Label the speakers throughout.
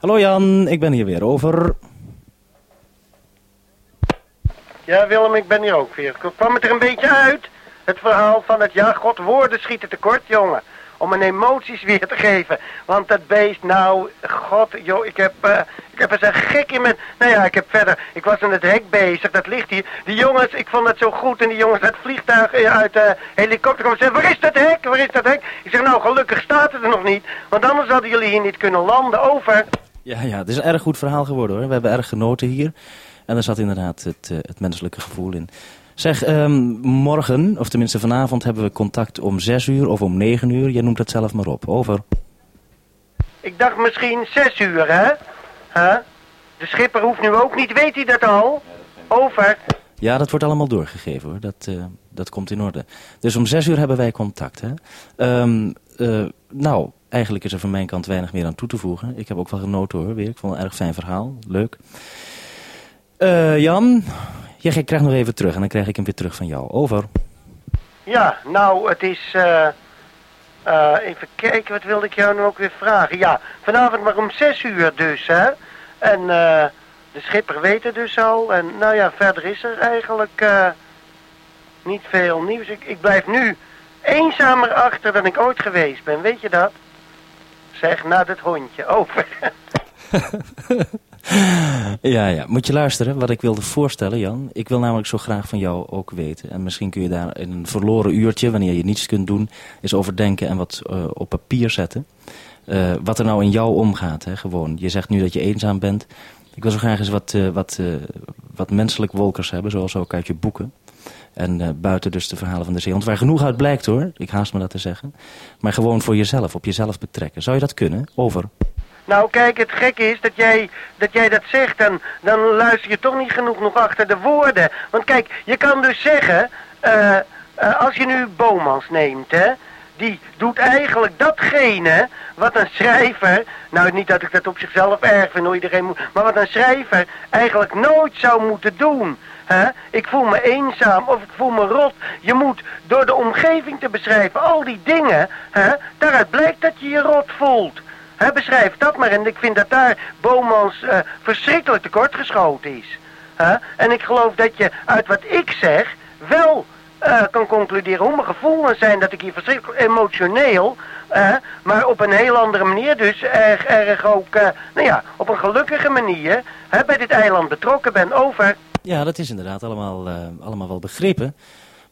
Speaker 1: Hallo Jan, ik ben hier weer over.
Speaker 2: Ja, Willem, ik ben hier ook weer. Kwam het er een beetje uit? Het verhaal van het, ja, god, woorden schieten tekort, jongen. Om mijn emoties weer te geven. Want dat beest, nou, god, joh, ik heb, uh, ik heb er zo gek in mijn... Nou ja, ik heb verder, ik was in het hek bezig, dat ligt hier. Die jongens, ik vond het zo goed. En die jongens het vliegtuig, eh, uit de helikopter komen zeggen, waar is dat hek, waar is dat hek? Ik zeg, nou, gelukkig staat het er nog niet. Want anders hadden jullie hier niet kunnen landen, over.
Speaker 1: Ja, ja, het is een erg goed verhaal geworden hoor. We hebben erg genoten hier. En er zat inderdaad het, uh, het menselijke gevoel in. Zeg, um, morgen, of tenminste vanavond, hebben we contact om zes uur of om negen uur. Jij noemt het zelf maar op. Over.
Speaker 2: Ik dacht misschien zes uur, hè? Huh? De schipper hoeft nu ook niet, weet hij dat al? Over.
Speaker 1: Ja, dat wordt allemaal doorgegeven hoor. Dat, uh, dat komt in orde. Dus om zes uur hebben wij contact, hè? Um, uh, nou, eigenlijk is er van mijn kant weinig meer aan toe te voegen. Ik heb ook wel genoten hoor, weer. Ik vond het een erg fijn verhaal. Leuk. Uh, Jan, jij krijgt nog even terug en dan krijg ik hem weer terug van jou. Over.
Speaker 2: Ja, nou, het is... Uh, uh, even kijken, wat wilde ik jou nu ook weer vragen? Ja, vanavond maar om zes uur dus, hè? En de schipper weet het dus al. En nou ja, verder is er eigenlijk niet veel nieuws. Ik blijf nu eenzamer achter dan ik ooit geweest ben, weet je dat? Zeg, na dat hondje, over.
Speaker 1: ja, ja. Moet je luisteren wat ik wilde voorstellen, Jan. Ik wil namelijk zo graag van jou ook weten. En misschien kun je daar in een verloren uurtje, wanneer je niets kunt doen, eens overdenken en wat uh, op papier zetten. Uh, wat er nou in jou omgaat, hè, gewoon. Je zegt nu dat je eenzaam bent. Ik wil zo graag eens wat, uh, wat, wat menselijk wolkers hebben, zoals ook uit je boeken. En buiten dus de verhalen van de zee. Want waar genoeg uit blijkt hoor, ik haast me dat te zeggen. Maar gewoon voor jezelf, op jezelf betrekken. Zou je dat kunnen? Over.
Speaker 2: Nou kijk, het gekke is dat jij dat, jij dat zegt en dan luister je toch niet genoeg nog achter de woorden. Want kijk, je kan dus zeggen, uh, uh, als je nu Bomans neemt, hè, die doet eigenlijk datgene wat een schrijver, nou niet dat ik dat op zichzelf erg vind, iedereen moet, maar wat een schrijver eigenlijk nooit zou moeten doen. Ik voel me eenzaam of ik voel me rot. Je moet door de omgeving te beschrijven, al die dingen, daaruit blijkt dat je je rot voelt. Beschrijf dat maar. En ik vind dat daar Bomans uh, verschrikkelijk tekortgeschoten is. En ik geloof dat je uit wat ik zeg wel uh, kan concluderen hoe mijn gevoelens zijn dat ik hier verschrikkelijk emotioneel, uh, maar op een heel andere manier dus erg, erg ook, uh, nou ja, op een gelukkige manier bij dit eiland betrokken ben. Over.
Speaker 1: Ja, dat is inderdaad allemaal, allemaal wel begrepen.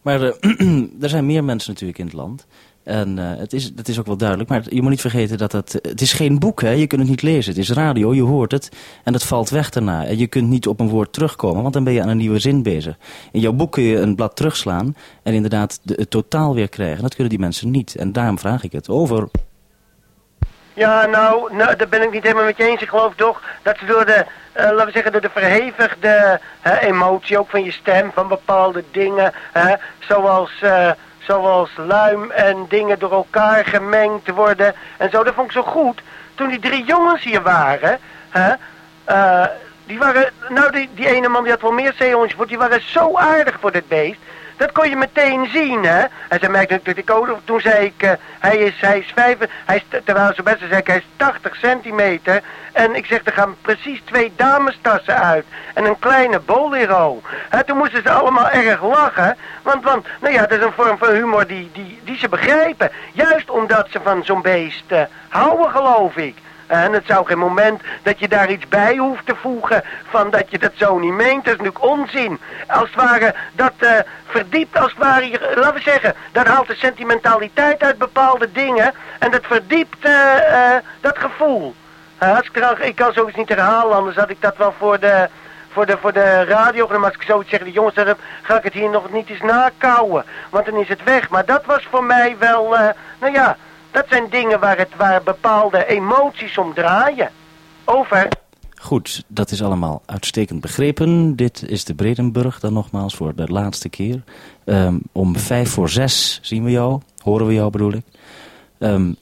Speaker 1: Maar er zijn meer mensen natuurlijk in het land. En uh, het is, dat is ook wel duidelijk. Maar je moet niet vergeten dat het... Het is geen boek, hè. Je kunt het niet lezen. Het is radio, je hoort het. En het valt weg daarna. En je kunt niet op een woord terugkomen, want dan ben je aan een nieuwe zin bezig. In jouw boek kun je een blad terugslaan en inderdaad de, het totaal weer krijgen. Dat kunnen die mensen niet. En daarom vraag ik het. Over.
Speaker 2: Ja, nou, nou, daar ben ik niet helemaal met je eens. Ik geloof toch dat ze door de, uh, laten we zeggen, door de verhevigde emotie, ook van je stem, van bepaalde dingen, zoals... Zoals luim en dingen door elkaar gemengd worden en zo. Dat vond ik zo goed. Toen die drie jongens hier waren, hè, uh, die waren, nou die, die ene man die had wel meer zeehondjes voor, die waren zo aardig voor dit beest. Dat kon je meteen zien, hè. En ze merkte natuurlijk ook, toen zei ik, uh, hij is, hij is vijf, hij is, terwijl ze best zei hij is 80 centimeter. En ik zeg, er gaan precies twee damestassen uit. En een kleine bolero. Hè, toen moesten ze allemaal erg lachen. Want, want, nou ja, dat is een vorm van humor die, die, die ze begrijpen. Juist omdat ze van zo'n beest uh, houden, geloof ik. En het zou geen moment dat je daar iets bij hoeft te voegen van dat je dat zo niet meent. Dat is natuurlijk onzin. Als het ware, dat uh, verdiept als het ware, laten we zeggen, dat haalt de sentimentaliteit uit bepaalde dingen. En dat verdiept uh, uh, dat gevoel. als ik, ik kan zoiets niet herhalen, anders had ik dat wel voor de, voor de, voor de radio. Maar als ik zoiets zeg, de jongens, dan ga ik het hier nog niet eens nakouwen. Want dan is het weg. Maar dat was voor mij wel, nou ja... Dat zijn dingen waar, het, waar bepaalde emoties om draaien. Over.
Speaker 1: Goed, dat is allemaal uitstekend begrepen. Dit is de Bredenburg dan nogmaals voor de laatste keer. Um, om vijf voor zes zien we jou, horen we jou bedoel ik. Um,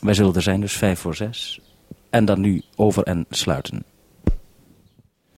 Speaker 1: wij zullen er zijn, dus vijf voor zes. En dan nu over en sluiten.